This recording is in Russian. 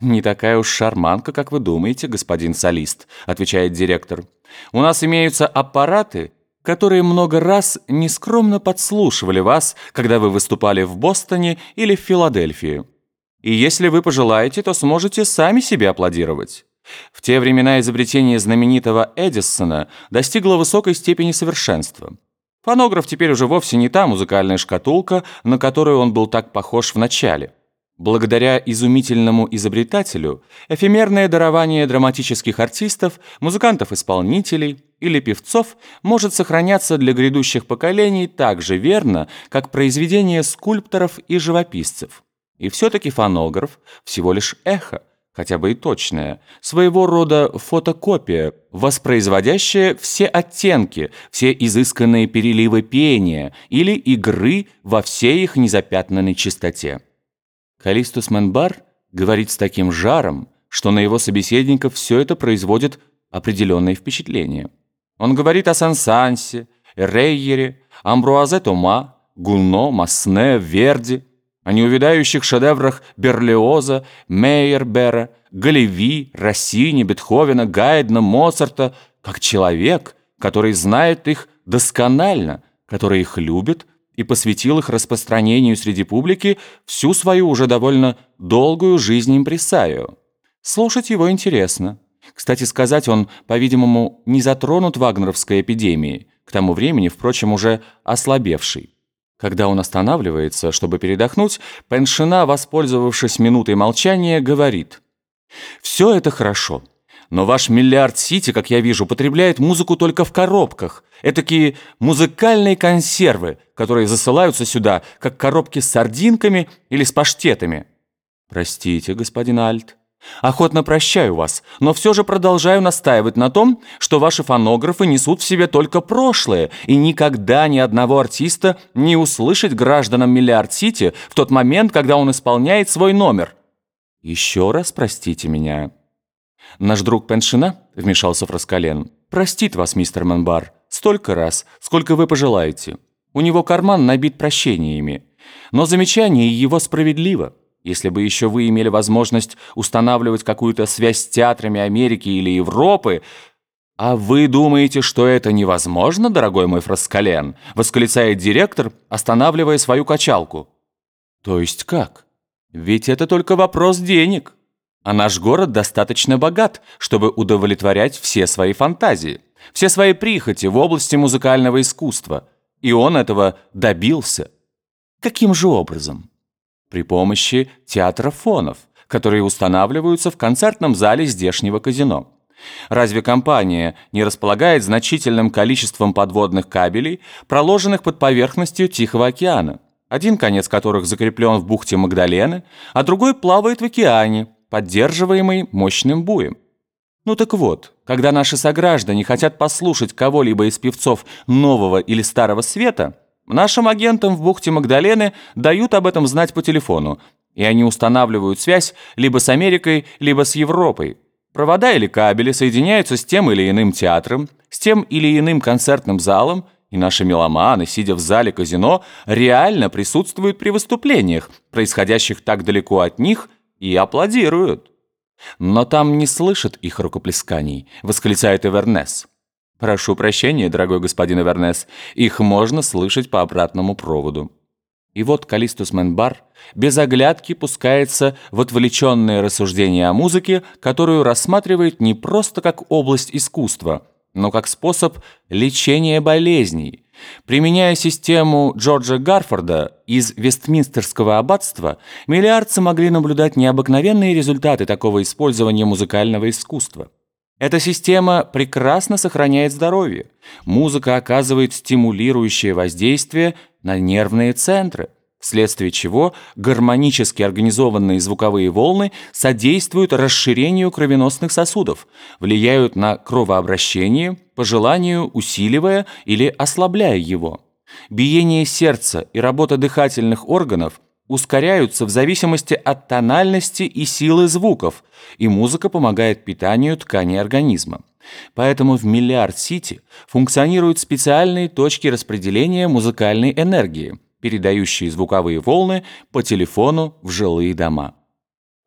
«Не такая уж шарманка, как вы думаете, господин солист», — отвечает директор. «У нас имеются аппараты, которые много раз нескромно подслушивали вас, когда вы выступали в Бостоне или в Филадельфии. И если вы пожелаете, то сможете сами себе аплодировать». В те времена изобретение знаменитого Эдисона достигло высокой степени совершенства. Фонограф теперь уже вовсе не та музыкальная шкатулка, на которую он был так похож в начале. Благодаря изумительному изобретателю, эфемерное дарование драматических артистов, музыкантов-исполнителей или певцов может сохраняться для грядущих поколений так же верно, как произведения скульпторов и живописцев. И все-таки фонограф всего лишь эхо, хотя бы и точное, своего рода фотокопия, воспроизводящая все оттенки, все изысканные переливы пения или игры во всей их незапятнанной чистоте. Калистус Менбар говорит с таким жаром, что на его собеседников все это производит определенное впечатление. Он говорит о Сансансе, Рейере, Амбруазе Тома, Гуно, Масне, Верди, о неувядающих шедеврах Берлиоза, Мейербера, Галеви, Россини, Бетховена, Гайдна, Моцарта, как человек, который знает их досконально, который их любит и посвятил их распространению среди публики всю свою уже довольно долгую жизнь импресаю. Слушать его интересно. Кстати сказать, он, по-видимому, не затронут вагнеровской эпидемией, к тому времени, впрочем, уже ослабевший. Когда он останавливается, чтобы передохнуть, Пеншина, воспользовавшись минутой молчания, говорит «Все это хорошо». Но ваш миллиард Сити, как я вижу, потребляет музыку только в коробках. Этакие музыкальные консервы, которые засылаются сюда, как коробки с сардинками или с паштетами. Простите, господин Альт. Охотно прощаю вас, но все же продолжаю настаивать на том, что ваши фонографы несут в себе только прошлое, и никогда ни одного артиста не услышать гражданам Миллиард-Сити в тот момент, когда он исполняет свой номер. Еще раз простите меня. Наш друг Пеншина, вмешался Фраскален, простит вас, мистер Манбар, столько раз, сколько вы пожелаете. У него карман набит прощениями. Но замечание его справедливо. Если бы еще вы имели возможность устанавливать какую-то связь с театрами Америки или Европы... «А вы думаете, что это невозможно, дорогой мой Фраскален?» — восклицает директор, останавливая свою качалку. «То есть как? Ведь это только вопрос денег». А наш город достаточно богат, чтобы удовлетворять все свои фантазии, все свои прихоти в области музыкального искусства. И он этого добился. Каким же образом? При помощи театрофонов, которые устанавливаются в концертном зале здешнего казино. Разве компания не располагает значительным количеством подводных кабелей, проложенных под поверхностью Тихого океана, один конец которых закреплен в бухте Магдалены, а другой плавает в океане, поддерживаемый мощным буем. Ну так вот, когда наши сограждане хотят послушать кого-либо из певцов нового или старого света, нашим агентам в бухте Магдалены дают об этом знать по телефону, и они устанавливают связь либо с Америкой, либо с Европой. Провода или кабели соединяются с тем или иным театром, с тем или иным концертным залом, и наши меломаны, сидя в зале казино, реально присутствуют при выступлениях, происходящих так далеко от них – и аплодируют. Но там не слышат их рукоплесканий, восклицает Эвернес. Прошу прощения, дорогой господин Эвернес, их можно слышать по обратному проводу. И вот Калистус Менбар без оглядки пускается в отвлеченное рассуждение о музыке, которую рассматривает не просто как область искусства, но как способ лечения болезней, Применяя систему Джорджа Гарфорда из Вестминстерского аббатства, миллиардцы могли наблюдать необыкновенные результаты такого использования музыкального искусства. Эта система прекрасно сохраняет здоровье. Музыка оказывает стимулирующее воздействие на нервные центры, вследствие чего гармонически организованные звуковые волны содействуют расширению кровеносных сосудов, влияют на кровообращение, по желанию усиливая или ослабляя его. Биение сердца и работа дыхательных органов ускоряются в зависимости от тональности и силы звуков, и музыка помогает питанию тканей организма. Поэтому в Миллиард-Сити функционируют специальные точки распределения музыкальной энергии – передающие звуковые волны по телефону в жилые дома.